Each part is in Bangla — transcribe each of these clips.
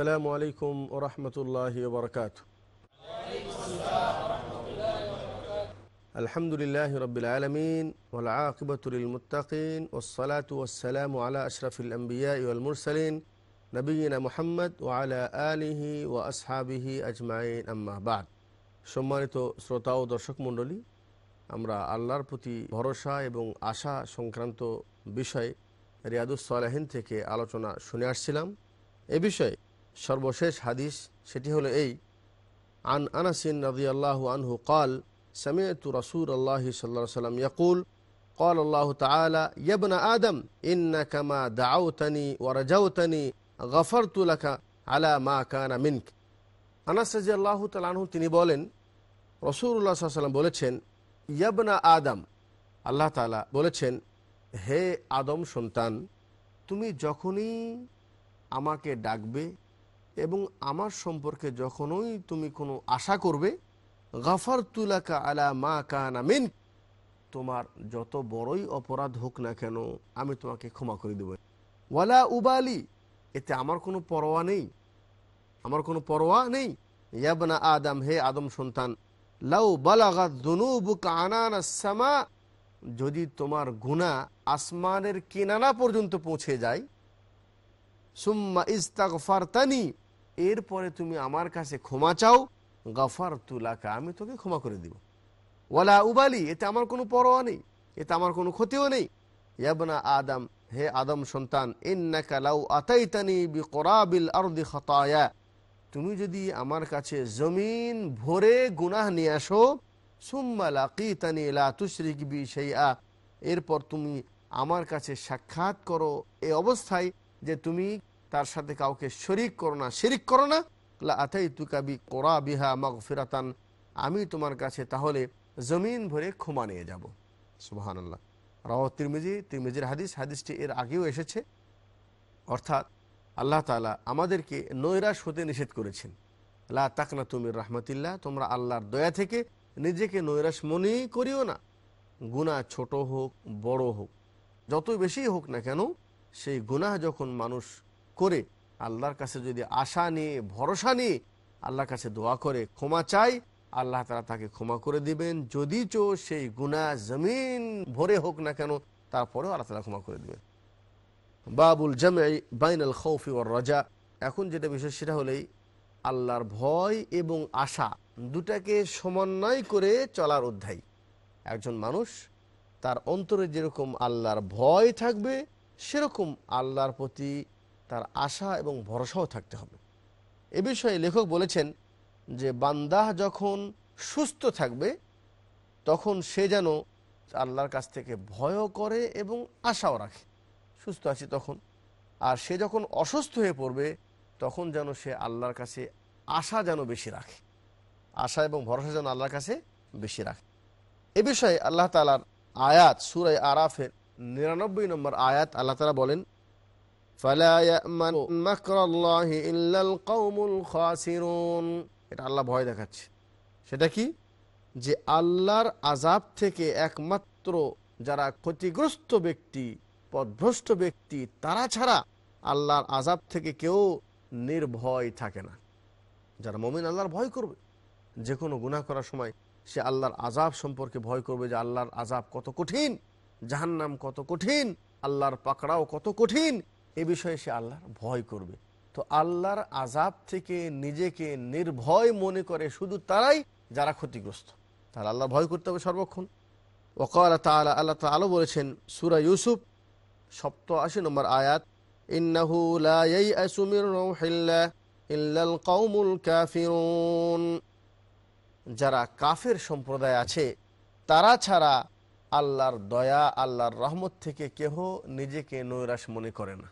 আসসালামু আলাইকুম ও রহমতুল্লাহ বরকাত আলহামদুলিল্লাহ রবিল আলমিন ওলাকিবতুলমতাকিন ওসলাত ওসালাম আলা আশরফুল আম্বিয়া ইমুরসলিন নবীনা মোহাম্মদ ওয়ালা আলিহি ও আসহাবিহি আজমাইন। আম্মাবাদ সম্মানিত শ্রোতা ও দর্শক মণ্ডলী, আমরা আল্লাহর প্রতি ভরসা এবং আশা সংক্রান্ত বিষয়ে রিয়াদুস সালাহিন থেকে আলোচনা শুনে আসছিলাম। এ বিষয়ে সর্বশেষ হাদিস সেটি হলো এই আন আনাসিন রাজি আল্লাহ আনহু কাল سمعت رسول الله صلى الله عليه وسلم يقول قال الله تعالى يا ابن آدم إنك ما دعوتني ورجوتني غفرت لك على ما كان منك আনাস রাজি আল্লাহ তালাহু তিনি বলেন রসুল্লাহ সাল্লাম বলেছেন ইয়াবনা আদম আল্লাহ তালা বলেছেন হে আদম সন্তান তুমি যখনই আমাকে ডাকবে এবং আমার সম্পর্কে যখনই তুমি কোনো আশা করবে গাফার তুলাকা আলা মা কানা মিন, তোমার যত বড়ই অপরাধ হোক না কেন, আমি তোমাকে ক্ষমা করে দেব। ওয়ালা উবালি, এতে আমার কোনো পরোয়া নেই। আমার কোনো পরোয়া নেই। ইয়াবনা আদম, হে আদম সন্তান, লাউ বালাগাত দুনুবুকা আনানা সামা, যদি তোমার গুণা আসমানের কিনারা পর্যন্ত পৌঁছে যায়, সুম্মা ইস্তাক ফারতানি এরপরে তুমি আমার কাছে ক্ষমা চাও গফার তুলাকা আমি তোকে ক্ষমা করে দিব। ওয়ালা উবালি, এতে আমার কোনো পরোয়া নেই, এতে আমার কোনো ক্ষতিও নেই। ইয়াবনা আদম, হে আদম সন্তান লাউ আতাইতানি তুমি যদি আমার কাছে জমিন ভরে গুনাহ নিয়ে আসো, সুম্মা লাকিতানি লা তুশরিক বি সেইআ এরপর তুমি আমার কাছে সাক্ষাৎ করো এই অবস্থায় যে তুমি তার সাথে কাউকে শরিক করো না, শিরিক করো না। আতাই তুকাবি কোরা বিহা মগ ফিরাতান আমি তোমার কাছে তাহলে জমিন ভরে ক্ষমা নিয়ে যাব। সুবাহান আল্লাহ রাহ তিরমিজি, তিরমিজির হাদিস, হাদিসটি এর আগেও এসেছে। অর্থাৎ আল্লাহ তালা আমাদেরকে নৈরাশ হতে নিষেধ করেছেন। লা তাকনা তুমির রহমতিল্লাহ, তোমরা আল্লাহর দয়া থেকে নিজেকে নৈরাশ মনেই করিও না। গুণা ছোট হোক, বড় হোক, যতই বেশি হোক না কেন, সেই গুনাহ যখন মানুষ করে আল্লাহর কাছে যদি আশা নিয়ে, ভরসা নিয়ে আল্লাহর কাছে দোয়া করে, ক্ষমা চাই, আল্লাহ তারা তাকে ক্ষমা করে দিবেন। যদি চো সেই গুণা জমিন ভরে হোক না কেন, তারপরেও আল্লাহ তালা ক্ষমা করে দিবেন। বাবুল জামাই বাইনাল খৌফি ওর রাজা। এখন যেটা বিষয় সেটা হলেই আল্লাহর ভয় এবং আশা দুটাকে সমন্বয় করে চলার অধ্যায়। একজন মানুষ তার অন্তরে যেরকম আল্লাহর ভয় থাকবে, সেরকম আল্লাহর প্রতি তার আশা এবং ভরসাও থাকতে হবে। এ বিষয়ে লেখক বলেছেন যে বান্দাহ যখন সুস্থ থাকবে, তখন সে যেন আল্লাহর কাছ থেকে ভয়ও করে এবং আশাও রাখে। সুস্থ আছে তখন। আর সে যখন অসুস্থ হয়ে পড়বে, তখন যেন সে আল্লাহর কাছে আশা যেন বেশি রাখে। আশা এবং ভরসা যেন আল্লাহর কাছে বেশি রাখে। এ বিষয়ে আল্লাহ তালার আয়াত সুরাই আরাফের নিরানব্বই নম্বর আয়াত আল্লাহ তালা বলেন এটা আল্লাহ ভয় দেখাচ্ছে। সেটা কি? যে আল্লাহর আজাব থেকে একমাত্র যারা ক্ষতিগ্রস্ত ব্যক্তি পদভ্রষ্ট ব্যক্তি তারা ছাড়া আল্লাহর আজাব থেকে কেউ নির্ভয় থাকে না। যারা মমিন আল্লাহর ভয় করবে। যে কোনো গুণা করার সময় সে আল্লাহর আজাব সম্পর্কে ভয় করবে যে আল্লাহর আজাব কত কঠিন জাহান্নাম কত কঠিন আল্লাহর পাকড়াও কত কঠিন। এ বিষয়ে সে আল্লাহর ভয় করবে। তো আল্লাহর আজাব থেকে নিজেকে নির্ভয় মনে করে শুধু তারাই যারা ক্ষতিগ্রস্ত। তাহলে আল্লাহ ভয় করতে হবে সর্বক্ষণ। ওকাল তালা আল্লাহ তালও বলেছেন, সুরা ইউসুফ সপ্ত আশি নম্বর আয়াত, ইন্নাহু লা ইয়াইআসু মির রাউহিল্লাহ ইল্লাল কওমুল কাফিরুন। যারা কাফের সম্প্রদায় আছে, তারা ছাড়া আল্লাহর দয়া, আল্লাহর রহমত থেকে কেহ নিজেকে নৈরাশ মনে করে না।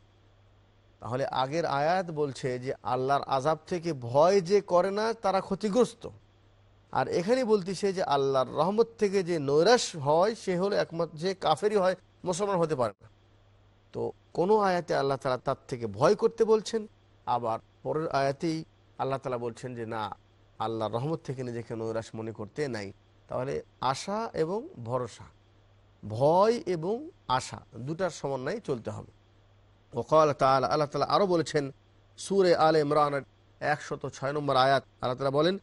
তাহলে আগের আয়াত বলছে যে আল্লাহর আজাব থেকে ভয় যে করে না, তারা ক্ষতিগ্রস্ত। আর এখানে বলতেছে যে আল্লাহর রহমত থেকে যে নৈরাশ হয়, সে হলো একমাত্র, যে কাফেরই হয়, মুসলমান হতে পারে না। তো কোনো আয়াতে আল্লাহ তালা তার থেকে ভয় করতে বলছেন, আবার পরের আয়াতেই আল্লাহ তালা বলছেন যে না, আল্লাহর রহমত থেকে নিজেকে নৈরাশ মনে করতে নাই। তাহলে আশা এবং ভরসা, ভয় এবং আশা দুটার সমন্বয়ে চলতে হবে। ওকাল আল্লাহ তালা আরও বলেছেন, সুরে আল ইমরানের একশত ছয় নম্বর আয়াত, আল্লাহ তালা বলেন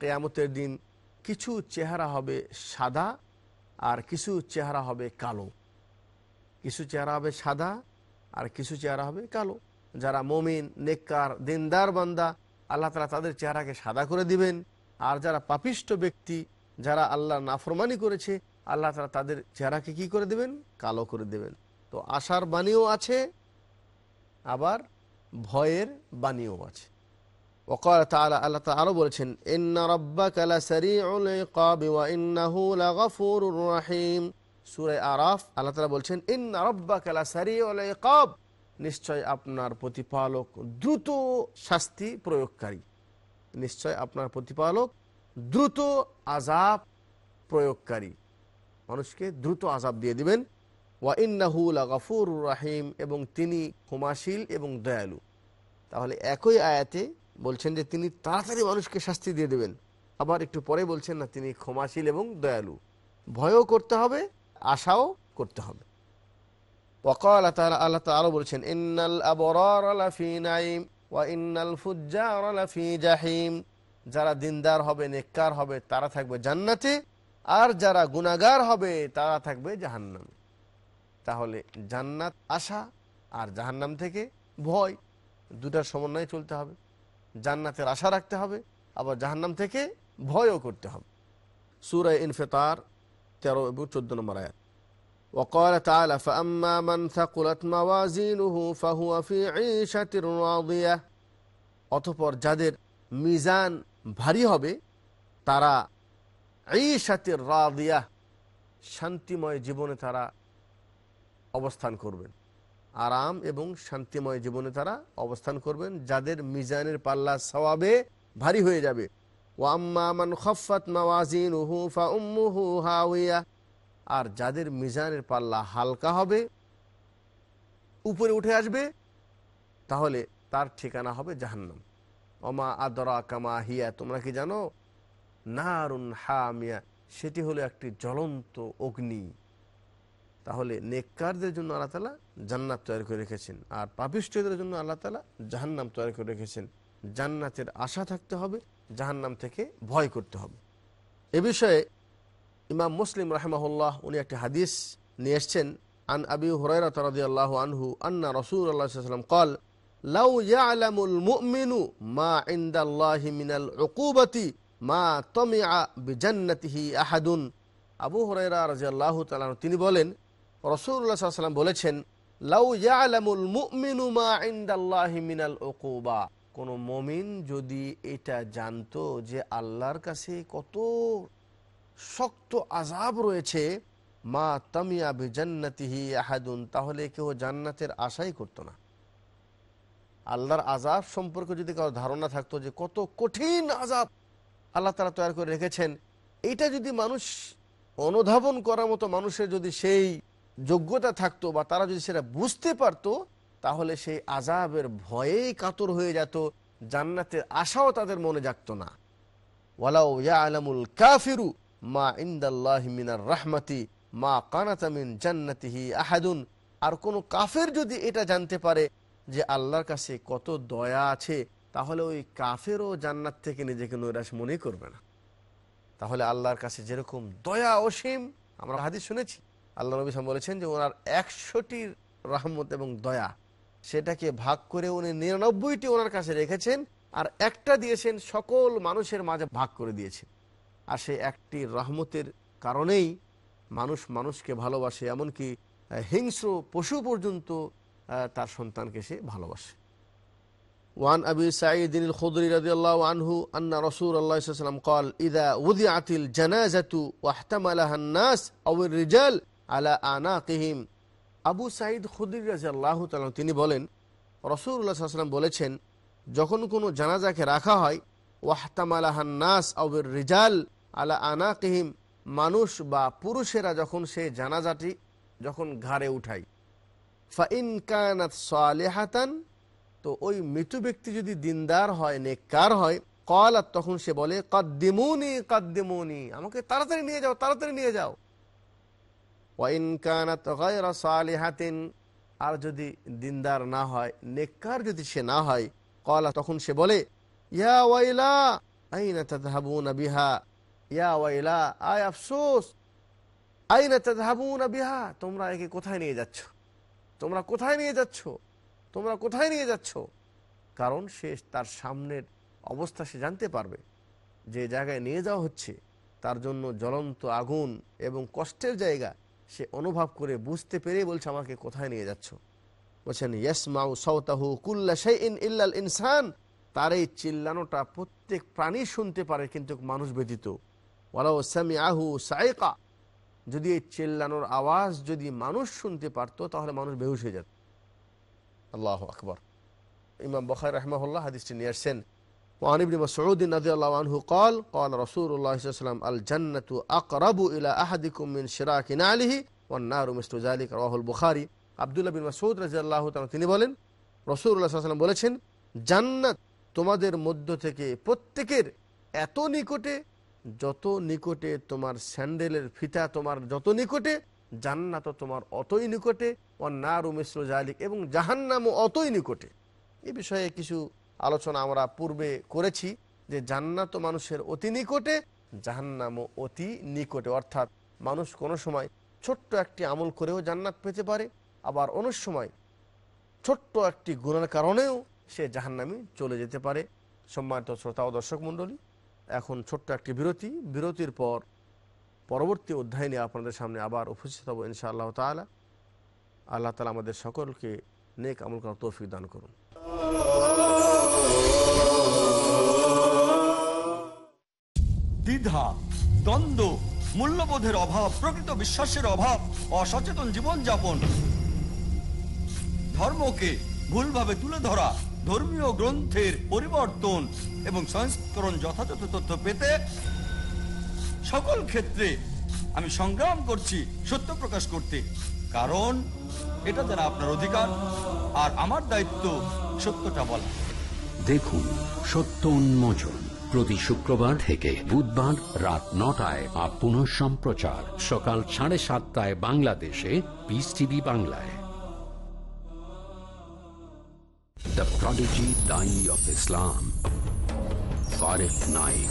কেয়ামতের দিন কিছু চেহারা হবে সাদা আর কিছু চেহারা হবে কালো। কিছু চেহারা হবে সাদা আর কিছু চেহারা হবে কালো। যারা মমিন, নেককার, দিনদার বান্দা, আল্লাহ তালা তাদের চেহারাকে সাদা করে দিবেন। আর যারা পাপিষ্ট ব্যক্তি, যারা আল্লাহ নাফরমানি করেছে আল্লাহ তালা তাদের চেহারাকে কি করে দেবেন? কালো করে দেবেন। তো আশার বাণীও আছে, আবার ভয়ের বাণীও আছে। রহিম। বলছেন ইকাব। নিশ্চয় আপনার প্রতিপালক দ্রুত শাস্তি প্রয়োগকারী। নিশ্চয় আপনার প্রতিপালক দ্রুত আজাব প্রয়োগকারী। মানুষকে দ্রুত আজাব দিয়ে দিবেন ওয়া ইন্নাহু লাগাফুর রাহিম এবং তিনি ক্ষমাশীল এবং দয়ালু তাহলে একই আয়াতে বলছেন যে তিনি তাড়াতাড়ি মানুষকে শাস্তি দিয়ে দেবেন আবার একটু পরে বলছেন না তিনি ক্ষমাশীল এবং দয়ালু ভয়ও করতে হবে আশাও করতে হবে وقال تعالى আল্লাহ তাআলা আরো বলছেন ইন্নাল আবরার লাফি নাইম ওয়া ইন্নাল ফুজ্জার লাফি জাহিম যারা দিনদার হবে নেককার হবে তারা থাকবে জান্নাতে আর যারা গুনাহগার হবে তারা থাকবে জাহান্নামে তাহলে জান্নাত আশা আর জাহান্নাম থেকে ভয় দুটার সমন্বয়ে চলতে হবে জান্নাতের আশা রাখতে হবে আবার জাহান্নাম থেকে ভয়ও করতে হবে সুরায় ইনফেতার তেরো এবং চোদ্দ নম্বর আয়াত وقال تعالى فأما من ثقلت موازينه فهو في عيشة راضية অতপর যাদের মিজান ভারী হবে তারা ঈশাতের রাদিয়া শান্তিময় জীবনে তারা অবস্থান করবেন। আরাম এবং শান্তিময় জীবনে তারা অবস্থান করবেন। যাদের মিজানের পাল্লা সওয়াবে ভারী হয়ে যাবে। ওয়াম্মা মান খফাত হাওয়িয়া আর যাদের মিজানের পাল্লা হালকা হবে, উপরে উঠে আসবে, তাহলে তার ঠিকানা হবে জাহান্নাম। অমা আদরা কামা হিয়া, তোমরা কি জানো? নারুন হামিয়া, সেটি হলো একটি জ্বলন্ত অগ্নি। তাহলে নেককারদের জন্য আল্লাহ তালা জান্নাত তৈরি করে রেখেছেন, আর পাপিষ্টদের জন্য আল্লাহ তালা জাহান্নাম তৈরি করে রেখেছেন। জান্নাতের আশা থাকতে হবে, জাহান্নাম থেকে ভয় করতে হবে। এ বিষয়ে ইমাম মুসলিম রাহেমাহুল্লাহ উনি একটি হাদিস নিয়ে এসছেন, আন আবি হুরাইরা তরাদি আল্লাহ আনহু আন্না রসুল আল্লাহ কল লাউ ইয়া আলামুল মুমিনু মা ইন্দাল্লাহি মিনাল উকুবাতি মা তামিআ বিজান্নাতিহি আহাদুন। আবু হুরাইরা রাদিয়াল্লাহু তাআলা তিনি বলেন আলাইহি ওয়াসাল্লাম বলেছেন, লাউ ইয়ালামুল মুমিনু মা ইনদাল্লাহি মিনাল উকুবা। কোন মমিন যদি এটা জানতো যে আল্লাহর কাছে কত শক্ত আজাব রয়েছে, মা তামিয়া বি জান্নাতিহি আহাদুন, তাহলে কেউ জান্নাতের আশাই করতো না। আল্লাহর আজাব সম্পর্কে যদি কারও ধারণা থাকতো যে কত কঠিন আজাব আল্লাহ তারা তৈরি করে রেখেছেন। এটা যদি মানুষ অনুধাবন করার মতো মানুষের যদি সেই যোগ্যতা থাকতো বা তারা যদি সেটা বুঝতে পারতো, তাহলে সেই আজাবের ভয়েই কাতর হয়ে যেত, জান্নাতের আশাও তাদের মনে জাগতো না। ওয়ালাউ ইয়া আলামুল কাফিরু মা ইন্দাল্লাহ মিনার রাহমাতি মা কানাতামিন জান্নাতিহি আহাদুন। আর কোনো কাফের যদি এটা জানতে পারে যে আল্লাহর কাছে কত দয়া আছে তাহলে ওই কাফেরও জান্নাত থেকে নিজেকে নৈরাশ মনে করবে না। তাহলে আল্লাহর কাছে যেরকম দয়া অসীম, আমরা হাদিস শুনেছি, আল্লাহ নবী বলেছেন যে ওনার একশোটি রহমত এবং দয়া, সেটাকে ভাগ করে উনি নিরানব্বইটি ওনার কাছে রেখেছেন আর একটা দিয়েছেন সকল মানুষের মাঝে ভাগ করে দিয়েছেন। আর সেই একটি রহমতের কারণেই মানুষ মানুষকে ভালোবাসে, এমনকি হিংস্র পশু পর্যন্ত তার সন্তানকে সে ভালোবাসে। وعن أبي سعيد الخضري رضي الله عنه أن رسول الله صلى الله عليه وسلم قال إذا وضعت الجنازة واحتملها الناس أو الرجال على أعناقهم আবু সাইদ খুদির রাজি আল্লাহ তিনি বলেন রসুল্লাহ সাল্লাম বলেছেন যখন কোনো জানাজাকে রাখা হয় ওয়াহতামালাহান নাস আউবের রিজাল আলা আনাকিহিম মানুষ বা পুরুষেরা যখন সেই জানাজাটি যখন ঘাড়ে উঠায় ফাইন কানাত সালেহাতান তো ওই মৃত ব্যক্তি যদি দিনদার হয়, নেককার হয় কল আর তখন সে বলে, কদ্দিমুনি কদ্দিমুনি, আমাকে তাড়াতাড়ি নিয়ে যাও, তাড়াতাড়ি নিয়ে যাও। ওয়াইন আর যদি দিনদার না হয়, নেককার যদি সে না হয় কলা তখন সে বলে, ইয়া ওয়াইলা, আইনা তাদহাবুনা বিহা? ইয়া ওয়াইলা, আয় আফসোস, আইনা তাদহাবুনা বিহা? তোমরা একে কোথায় নিয়ে যাচ্ছ? তোমরা কোথায় নিয়ে যাচ্ছ? তোমরা কোথায় নিয়ে যাচ্ছ? কারণ সে তার সামনের অবস্থা সে জানতে পারবে। যে জায়গায় নিয়ে যাওয়া হচ্ছে, তার জন্য জ্বলন্ত আগুন এবং কষ্টের জায়গা সে অনুভব করে বুঝতে পেরে বলছে, আমাকে কোথায় নিয়ে যাচ্ছ? বলছেন, ইয়াসমাউ সৌতাহু কুল্লা ইন ইল্লাল ইনসান। তার এই চিল্লানোটা প্রত্যেক প্রাণী শুনতে পারে, কিন্তু মানুষ ব্যতীত। ওয়ালাউ সামি আহু সাইকা। যদি এই চিল্লানোর আওয়াজ যদি মানুষ শুনতে পারতো, তাহলে মানুষ বেহুশ হয়ে যেত। আল্লাহ আকবর ইমাম বখার রহমাহুল্লাহ হাদিসটি নিয়ে আসছেন وعن ابن مسعود رضي الله عنه قال قال رسول الله صلى الله عليه وسلم الجنة أقرب إلى أحدكم من شراك نعله والنار مثل ذلك رواه البخاري আব্দুল্লাহ বিন মাসউদ রাজিয়াল্লাহ তাআলা তিনি বলেন রসুল্লাহ সাল্লাম বলেছেন জান্নাত তোমাদের মধ্য থেকে প্রত্যেকের এত নিকটে যত নিকটে তোমার স্যান্ডেলের ফিতা তোমার যত নিকটে জান্নাত তোমার অতই নিকটে ও নারু মিশ্র জালিক এবং জাহান্নামও অতই নিকটে। এ বিষয়ে কিছু আলোচনা আমরা পূর্বে করেছি যে জান্নাত মানুষের অতি নিকটে, জাহান্নামও অতি নিকটে। অর্থাৎ মানুষ কোনো সময় ছোট্ট একটি আমল করেও জান্নাত পেতে পারে, আবার অনেক সময় ছোট্ট একটি গুণের কারণেও সে জাহান্নামে চলে যেতে পারে। সম্মানিত শ্রোতা ও দর্শক মণ্ডলী, এখন ছোট্ট একটি বিরতি। বিরতির পর পরবর্তী অধ্যায় নিয়ে আপনাদের সামনে আবার উপস্থিত হব ইনশাআল্লাহ তালা আল্লাহ তালা আমাদের সকলকে নেক আমল করার তৌফিক দান করুন। দ্বিধা, দ্বন্দ্ব, মূল্যবোধের অভাব, প্রকৃত বিশ্বাসের অভাব, অসচেতন জীবনযাপন, ধর্মকে ভুলভাবে তুলে ধরা, ধর্মীয় গ্রন্থের পরিবর্তন এবং সংস্করণ যথাযথ তথ্য পেতে সকল ক্ষেত্রে আমি সংগ্রাম করছি, সত্য প্রকাশ করতে। কারণ এটা যারা আপনার অধিকার, আর আমার দায়িত্ব সত্যটা বলা। দেখুন, সত্য উন্মোচন প্রতি শুক্রবার থেকে বুধবার রাত নটায় আর পুনঃ সম্প্রচার সকাল সাড়ে সাতটায় বাংলাদেশে পিস টিভি বাংলায়। দ্য প্রডিজি দাই অফ ইসলাম ফারেক Naik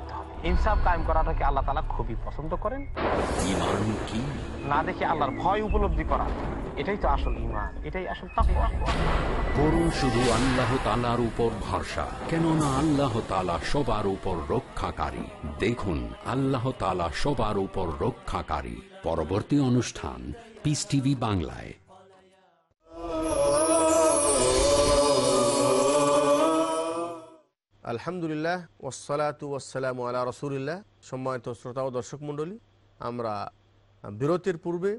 ইনসাফ কায়েম করাটাকে আল্লাহ তালা খুবই পছন্দ করেন। কি? না দেখে আল্লাহর ভয় উপলব্ধি করা। এটাই তো আসল ইমান এটাই আসল করুন শুধু আল্লাহ তালার উপর ভরসা কেননা আল্লাহ তালা সবার উপর রক্ষাকারী। দেখুন আল্লাহ তালা সবার উপর রক্ষাকারী। পরবর্তী অনুষ্ঠান পিস টিভি বাংলায়। আলহামদুলিল্লাহ ওসালাতু ওসালাম আলা রসুলিল্লাহ। সম্মানিত শ্রোতা ও দর্শক মণ্ডলী, আমরা বিরতির পূর্বে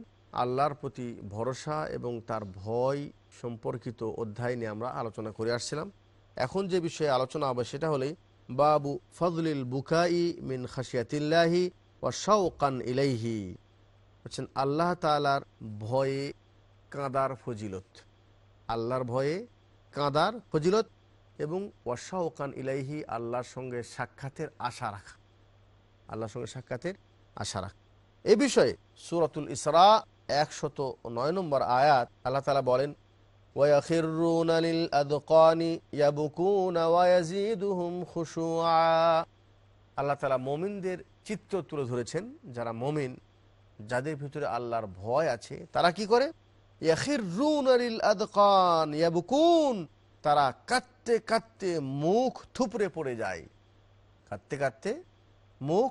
আল্লাহর প্রতি ভরসা এবং তার ভয় সম্পর্কিত অধ্যায় নিয়ে আমরা আলোচনা করে আসছিলাম। এখন যে বিষয়ে আলোচনা হবে সেটা হলেই বাবু ফজলিল বুকাই মিন খাসিয়াতিল্লাহি ও শাওকান ইলাইহি। বলছেন, আল্লাহ তালার ভয়ে কাঁদার ফজিলত। আল্লাহর ভয়ে কাঁদার ফজিলত। এবং ওয়াশাওকান ইলাইহি আল্লাহর সঙ্গে সাক্ষাতের আশা রাখা আল্লাহর সঙ্গে সাক্ষাতের আশা রাখা এ বিষয়ে সুরাতুল ইসরা একশত নয় নম্বর আয়াত আল্লাহ তালা বলেন وَيَخِرُّونَ لِلْأَذْقَانِ يَبْكُونَ وَيَزِيدُهُمْ خُشُوعًا আল্লাহ তালা মমিনদের চিত্র তুলে ধরেছেন যারা মমিন যাদের ভিতরে আল্লাহর ভয় আছে তারা কি করে ইয়াখিরুন আলিল আদকান ইয়াবকুন তারা কাঁদতে কাঁদতে মুখ থুপড়ে পড়ে যায়। কাঁদতে কাঁদতে মুখ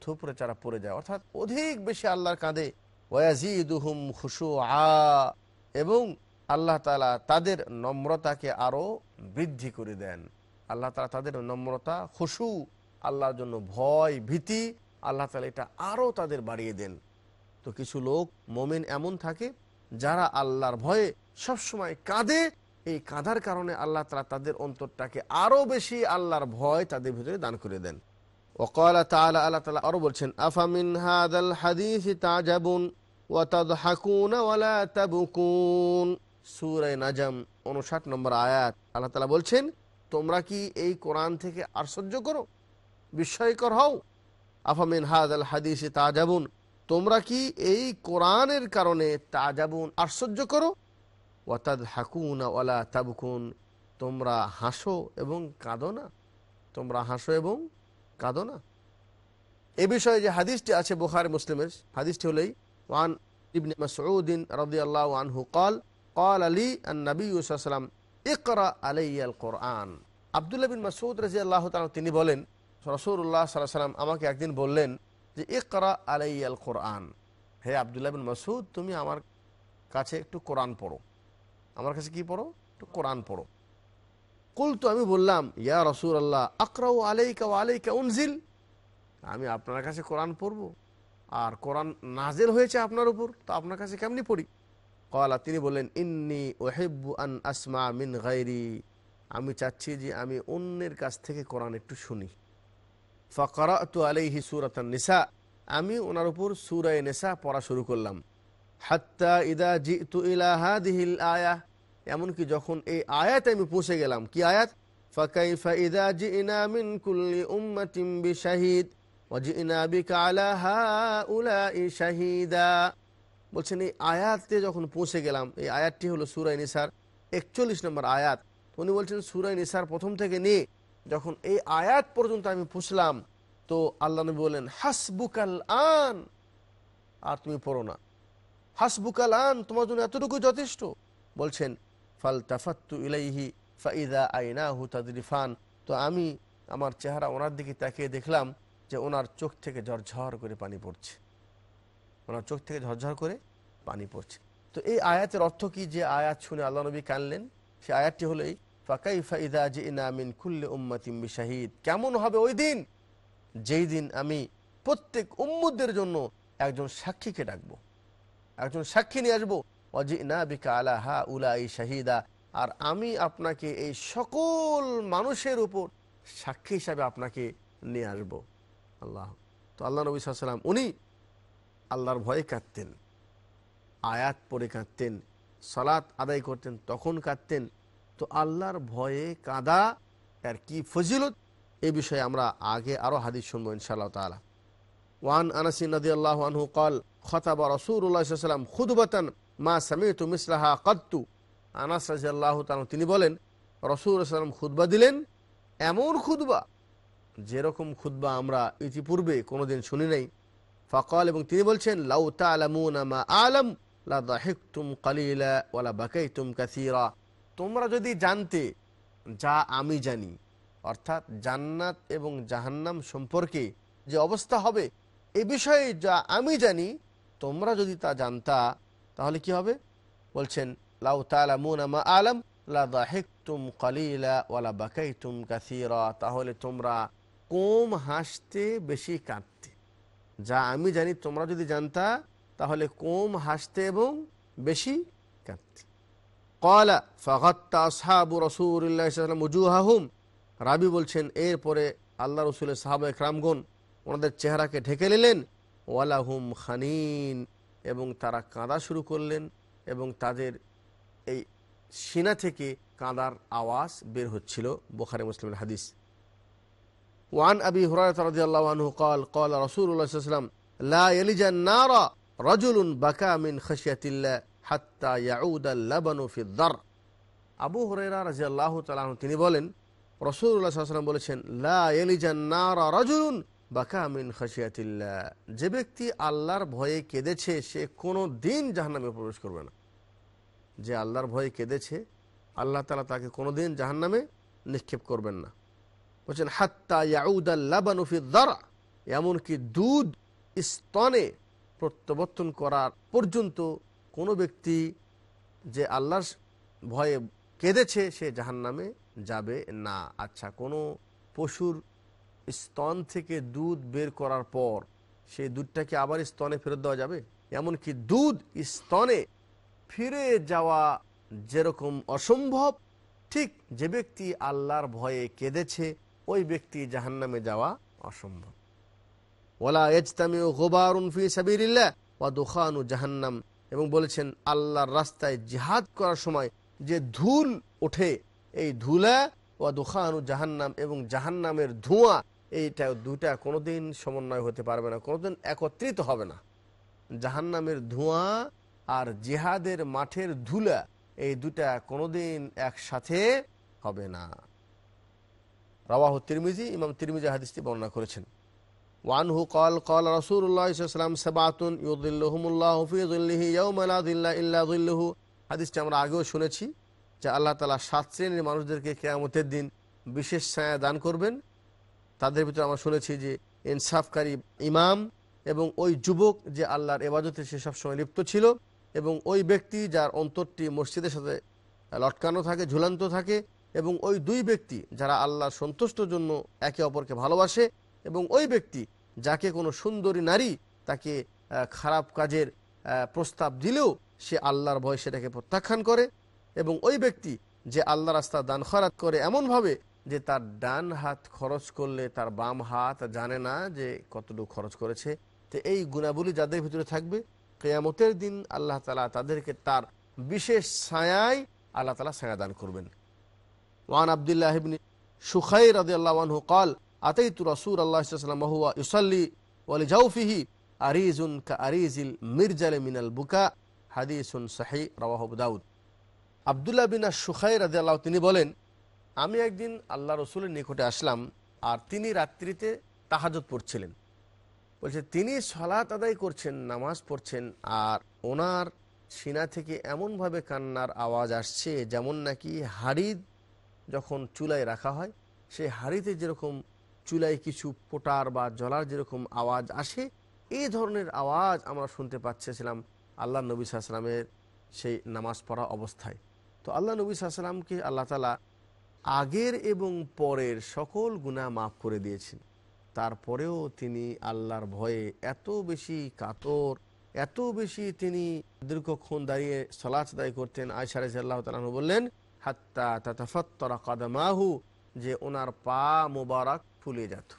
থুপড়ে চারা পড়ে যায়। অর্থাৎ অধিক বেশি আল্লাহর কাঁদে ওয়াজিদুহুম খুশু আ এবং আল্লাহ তালা তাদের নম্রতাকে আরও বৃদ্ধি করে দেন। আল্লাহ তালা তাদের নম্রতা, খুশু, আল্লাহর জন্য ভয়, ভীতি, আল্লাহ তালা এটা আরও তাদের বাড়িয়ে দেন। তো কিছু লোক, মোমেন এমন থাকে যারা আল্লাহর ভয়ে সবসময় কাঁদে এই কাঁধার কারণে আল্লাহ তালা তাদের অন্তরটাকে আরও বেশি আল্লাহর ভয় তাদের ভিতরে দান করে দেন। আরও বলছেন আফামিন হাদিস হাকুন ওয়ালা নাজাম নম্বর আয়াত বলছেন, তোমরা কি এই কোরআন থেকে আশ্চর্য করো? বিস্ময়কর হও। আফামিন হাদ আল হাদিস তাজাবুন, তোমরা কি এই কোরআনের কারণে তাজাবুন আশ্চর্য করো? ওয়াতাদ হাকুন ওয়ালা তাবকুন তোমরা হাসো এবং কাঁদো না তোমরা হাসো এবং কাঁদো না এ বিষয়ে যে হাদিসটি আছে বুখারি মুসলিমের হাদিসটি হলেই ওয়ান ইবনে মাসউদিন রাদিয়াল্লাহু আনহু قال قال لي النبي صلى الله عليه وسلم اقرا علي القرآن আব্দুল্লাহ বিন মাসউদ রাদিয়াল্লাহু তাআলা তিনি বলেন রাসূলুল্লাহ সাল্লাল্লাহু আলাইহি সাল্লাম আমাকে একদিন বললেন যে ইকরা আলাইয়াল কোরআন হে আবদুল্লাহ বিন মাসুদ তুমি আমার কাছে একটু কোরআন পড়ো আমার কাছে কি পড়ো? একটু কোরআন পড়ো। কুল তো আমি বললাম, ইয়া রসুল আল্লাহ আকরাউ আলাইকা আলাইকা উনজিল। আমি আপনার কাছে কোরআন পড়ব। আর কোরআন নাজেল হয়েছে আপনার উপর, তো আপনার কাছে কেমনি পড়ি? কলা, তিনি বললেন, ইন্নি ওহেব্বু আন আসমা মিন গাইরি আমি চাচ্ছি যে আমি অন্যের কাছ থেকে কোরআন একটু শুনি। ফকরাতু আলাইহি সুরাতান নিসা। আমি ওনার উপর সুরায় নেশা পড়া শুরু করলাম। হাত্তা ইদা জিতু ইলা হাদিহিল আয়া। এমনকি যখন এই আয়াতে আমি পৌঁছে গেলাম, কি আয়াত? ফাকাইফা ইদা জিনা মিন কুল্লি ওয়াজিনা বিকা আলা হাউলাই শাহিদা। বলছেন, এই আয়াতে যখন পৌঁছে গেলাম, এই আয়াতটি হলো সুরাই নিসার, একচল্লিশ নম্বর আয়াত। উনি বলছেন সুরাই নিসার প্রথম থেকে নিয়ে যখন এই আয়াত পর্যন্ত আমি পুষলাম তো আল্লাহ নবী বললেন, হাসবুকাল আন। আর তুমি পড়ো না। হাসবুকাল আন তোমার জন্য এতটুকু যথেষ্ট? বলছেন ফাল তাফাত্তু ইলাইহি ফাইদা আইনাহু তাদরিফান। তো আমি আমার চেহারা ওনার দিকে তাকিয়ে দেখলাম যে ওনার চোখ থেকে ঝরঝর করে পানি পড়ছে। ওনার চোখ থেকে ঝরঝর করে পানি পড়ছে। তো এই আয়াতের অর্থ কি যে আয়াত শুনে আল্লাহ নবী কানলেন সে আয়াতটি হলো এই ফাকাই ফাইদা যে ইনামিন কুল্লে উম্মাতিম শাহিদ কেমন হবে ওই দিন? যেই দিন আমি প্রত্যেক উম্মুদের জন্য একজন সাক্ষীকে ডাকবো। একজন সাক্ষী নিয়ে আসব। অজি না বিকা আলা হা উলাই শাহিদা। আর আমি আপনাকে এই সকল মানুষের উপর সাক্ষী হিসাবে আপনাকে নিয়ে আসব। আল্লাহ। তো আল্লাহ নবী সাল্লাম উনি আল্লাহর ভয়ে কাঁদতেন। আয়াত পড়ে কাঁদতেন, সালাত আদায় করতেন, তখন কাঁদতেন। তো আল্লাহর ভয়ে কাঁদা আর কি ফজিলত? এ বিষয়ে আমরা আগে আরও হাদিস শুনব ইনশাআল্লাহ তালা ওয়ান আনাসি নদী আল্লাহ আনহু কল খতাবা রসুল্লাহাম খুদবাতান মা সামিতু মিসলাহা কত্তু আনাস রাজি আল্লাহ তিনি বলেন, রসুল সাল্লাম খুদবা দিলেন এমন খুদবা যেরকম খুদ্া আমরা ইতিপূর্বে কোনোদিন শুনি নাই। ফকল এবং তিনি বলছেন, লাউ তালামুন মা আলম, লা দাহিকতুম কালিলা ওয়ালা বাকাইতুম কাসীরা। তোমরা যদি জানতে যা আমি জানি, অর্থাৎ জান্নাত এবং জাহান্নাম সম্পর্কে যে অবস্থা হবে, এ বিষয়ে যা আমি জানি তোমরা যদি তা জানতা, তাহলে কি হবে? বলছেন, লাউ তালামুন মা আলম বাকাইতুম তাহলে তোমরা কম হাসতে, বেশি কাঁদতে। যা আমি জানি, তোমরা যদি জানতা, তাহলে কম হাসতে এবং বেশি কাঁদতে। কলা ফাগাত্তা আসহাবু রাবি বলছেন, এরপরে আল্লাহ রসুলের সাহাব একরামগণ ওনাদের চেহারাকে ঢেকে নিলেন ওয়ালাহুম খানিন, এবং তারা কাঁদা শুরু করলেন, এবং তাদের এই সিনা থেকে কাঁদার আওয়াজ বের হচ্ছিল বোখারে মুসলিমের হাদিস। ওয়ান আবি হরারতালু কল কল রসুলাম রজুলুন হাত্তা তিনি বলেন রসুল্লাহ বলেছেন রজুলুন বাকা মিন খাশিয়াতিল্লাহ। যে ব্যক্তি আল্লাহর ভয়ে কেঁদেছে, সে কোনো দিন জাহান্নামে প্রবেশ করবে না। যে আল্লাহর ভয়ে কেঁদেছে, আল্লাহ তালা তাকে কোনো দিন জাহান্নামে নিক্ষেপ করবেন না। বলছেন, হাত্তা ইয়াউদাল্লাবানুফি দ্বারা এমনকি দুধ স্তনে প্রত্যাবর্তন করার পর্যন্ত কোনো ব্যক্তি যে আল্লাহর ভয়ে কেঁদেছে, সে জাহান্নামে যাবে না। আচ্ছা কোনো পশুর স্তন থেকে দুধ বের করার পর সেই দুধটাকে আবার স্তনে ফেরত দেওয়া যাবে? এমনকি দুধ স্তনে ফিরে যাওয়া যেরকম অসম্ভব, ঠিক যে ব্যক্তি আল্লাহর ভয়ে কেঁদেছে, ওই ব্যক্তি জাহান্নামে যাওয়া অসম্ভব। ওলা এজতামিউ গোবারুন ফি সাবিরিল্লাহ ওয়া দুখানু জাহান্নাম। এবং বলেছেন, আল্লাহর রাস্তায় জিহাদ করার সময় যে ধুল ওঠে, এই ধুলা ওয়া দুখানু জাহান্নাম এবং জাহান্নামের ধোঁয়া এইটা দুটা কোনোদিন সমন্বয় হতে পারবে না, কোনোদিন একত্রিত হবে না। জাহান্নামের ধোঁয়া আর জিহাদের মাঠের ধুলা, এই দুটা কোনোদিন একসাথে হবে না। রাওয়াহ তিরমিজি, ইমাম তিরমিজি হাদিসটি বর্ণনা করেছেন। ওয়ানহু কল কল রসুল্লাহাম সাবাতুন ইউদুল্লাহমুল্লাহ ফিজুল্লিহি ইয়ৌমালা ইল্লা দুল্লুহু হাদিসটি আমরা আগেও শুনেছি যে আল্লাহ তালা সাত শ্রেণির মানুষদেরকে কেয়ামতের দিন বিশেষ ছায়া দান করবেন। তাদের ভিতরে আমরা শুনেছি যে ইনসাফকারী ইমাম এবং ওই যুবক যে আল্লাহর এবাজতে সে সবসময় লিপ্ত ছিল এবং ওই ব্যক্তি যার অন্তরটি মসজিদের সাথে লটকানো থাকে, ঝুলান্ত থাকে এবং ওই দুই ব্যক্তি যারা আল্লাহর সন্তুষ্টর জন্য একে অপরকে ভালোবাসে এবং ওই ব্যক্তি যাকে কোনো সুন্দরী নারী তাকে খারাপ কাজের প্রস্তাব দিলেও সে আল্লাহর ভয় সেটাকে প্রত্যাখ্যান করে এবং ওই ব্যক্তি যে আল্লাহ রাস্তা দান খরাত করে এমনভাবে যে তার ডান হাত খরচ করলে তার বাম হাত জানে না যে কতটুকু খরচ করেছে তো এই গুণাবলী যাদের ভিতরে থাকবে কেয়ামতের দিন আল্লাহ তালা তাদেরকে তার বিশেষ ছায়ায় আল্লাহ তালা ছায়া দান করবেন ওয়ান আবদুল্লাহ ইবনি সুখাই রাদে আল্লাহ قال أتيت رسول الله صلى الله عليه وسلم وهو يصلي ولجوفه أريز كأريز المرجل من البكاء حديث صحيح رواه أبو داود আবদুল্লাহ বিন সুখাই রাদে আল্লাহ তিনি বলেন আমি একদিন আল্লাহ রসুলের নিকটে আসলাম, আর তিনি রাত্রিতে তাহাজত পড়ছিলেন। বলছে, তিনি সলাত আদায় করছেন, নামাজ পড়ছেন, আর ওনার সিনা থেকে এমনভাবে কান্নার আওয়াজ আসছে যেমন নাকি হাড়ি যখন চুলায় রাখা হয় সেই হাড়িতে যেরকম চুলায় কিছু পোটার বা জলার যেরকম আওয়াজ আসে, এই ধরনের আওয়াজ আমরা শুনতে পাচ্ছিলাম আল্লাহ নবী সাল্লামের সেই নামাজ পড়া অবস্থায়। তো আল্লাহ নবী সাল্লামকে আল্লাহ তালা আগের এবং পরের সকল গুণা মাফ করে দিয়েছেন। তারপরেও তিনি আল্লাহর ভয়ে এত বেশি কাতর, এত বেশি তিনি দীর্ঘক্ষণ দাঁড়িয়ে সলাচ দায়ী করতেন। আয়সারে আল্লাহ তালু বললেন, হাত্তা তাতাফাত্তরা কাদামাহু যে ওনার পা মোবারক ফুলে যেত।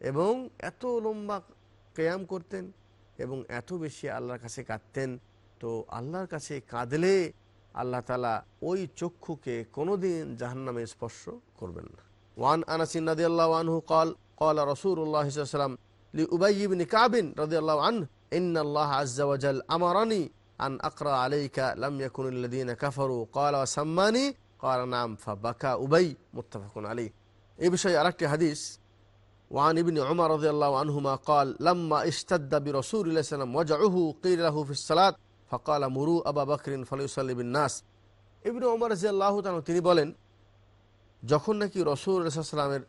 এবং এত লম্বা কেয়াম করতেন এবং এত বেশি আল্লাহর কাছে কাঁদতেন। তো আল্লাহর কাছে কাঁদলে আল্লাহ তালা ওই চক্ষুকে কোনোদিন জাহান্নামে স্পর্শ করবেন না ওয়ান আনাসিন রাদি আল্লাহ আনহু কল কল রসুল্লাহ সাল্লাম লি উবাইবিন কাবিন রাদি আল্লাহ আন ইন আল্লাহ আজ্জাওয়াজাল আমারানি আন আকরা আলাইকা লাম ইয়াকুনুল্লাযীন কাফারু ক্বালা সাম্মানি ক্বালা নাম ফাবাকা উবাই মুত্তাফাকুন আলাইহ এই বিষয়ে আরেকটি হাদিস وعن ابن عمر رضي الله عنهما قال لما اشتد برسول الله صلى الله عليه وسلم وجعه قيل له في الصلاة ফকালা মুরু আবা বাকরিন ফলিউসাল্লিবিন নাস। ইবিন ওমর রাজিয়াল্লাহ তানু তিনি বলেন, যখন নাকি রসুল রসালামের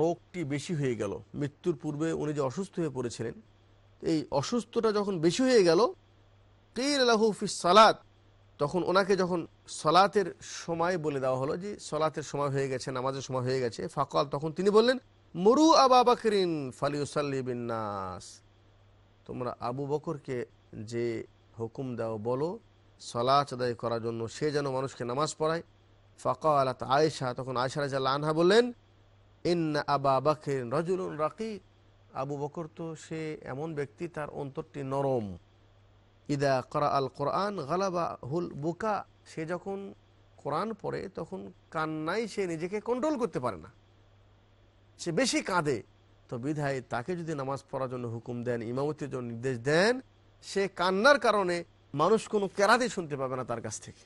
রোগটি বেশি হয়ে গেল, মৃত্যুর পূর্বে উনি যে অসুস্থ হয়ে পড়েছিলেন, এই অসুস্থটা যখন বেশি হয়ে গেল, কিল ফি সালাত, তখন ওনাকে যখন সলাতের সময় বলে দেওয়া হলো যে সলাতের সময় হয়ে গেছে, নামাজের সময় হয়ে গেছে, ফাকাল, তখন তিনি বললেন, মরু আবা বাকরিন ফালিউসাল্লিবিন নাস। তোমরা আবু বকরকে যে হুকুম দাও, বলো সলাচ আদায় করার জন্য সে যেন মানুষকে নামাজ পড়ায়। ফাঁকা আলাত আয়েশা, তখন আয়সা রাজা আনহা বললেন, ইন্না আবা বাকরিন রজুলুন রাকি আবু বকর তো সে এমন ব্যক্তি, তার অন্তরটি নরম। ইদা করা আল কোরআন গালাবা হুল বুকা। সে যখন কোরআন পড়ে, তখন কান্নাই সে নিজেকে কন্ট্রোল করতে পারে না। সে বেশি কাঁদে। তো বিধায় তাকে যদি নামাজ পড়ার জন্য হুকুম দেন, ইমামতির জন্য নির্দেশ দেন সে কান্নার কারণে মানুষ কোনো কেরাতে শুনতে পাবে না তার কাছ থেকে।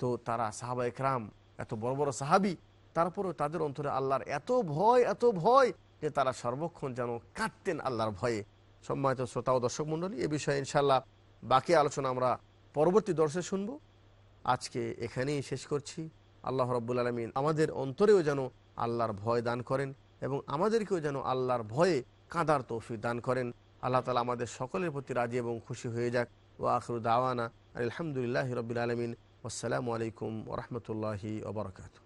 তো তারা সাহাবা একরাম, এত বড় বড় সাহাবি, তারপরেও তাদের অন্তরে আল্লাহর এত ভয় এত ভয় যে তারা সর্বক্ষণ যেন কাঁদতেন আল্লাহর ভয়ে। সম্মানিত শ্রোতা ও দর্শক মণ্ডলী, এ বিষয়ে ইনশাল্লাহ বাকি আলোচনা আমরা পরবর্তী দর্শে শুনব। আজকে এখানেই শেষ করছি। আল্লাহ রব্বুল আলমিন আমাদের অন্তরেও যেন আল্লাহর ভয় দান করেন এবং আমাদেরকেও যেন আল্লাহর ভয়ে কাঁদার তৌফিক দান করেন। আল্লাহ তালা আমাদের সকলের প্রতি রাজি এবং খুশি হয়ে যাক। ও আখরু দাওয়ানা আলহামদুলিল্লাহ রবিল আলমিন। আসসালামু আলাইকুম ওরহমতুল্লাহি ওবরকাত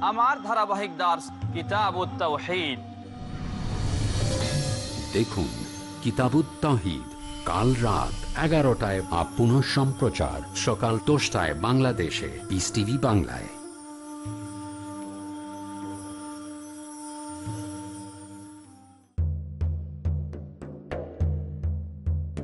আমার ধারাবাহিক দাস কিতাব দেখুন কিতাবুত্তাহিদ কাল রাত এগারোটায় বা পুনঃ সম্প্রচার সকাল দশটায় বাংলাদেশে বিস টিভি বাংলায়।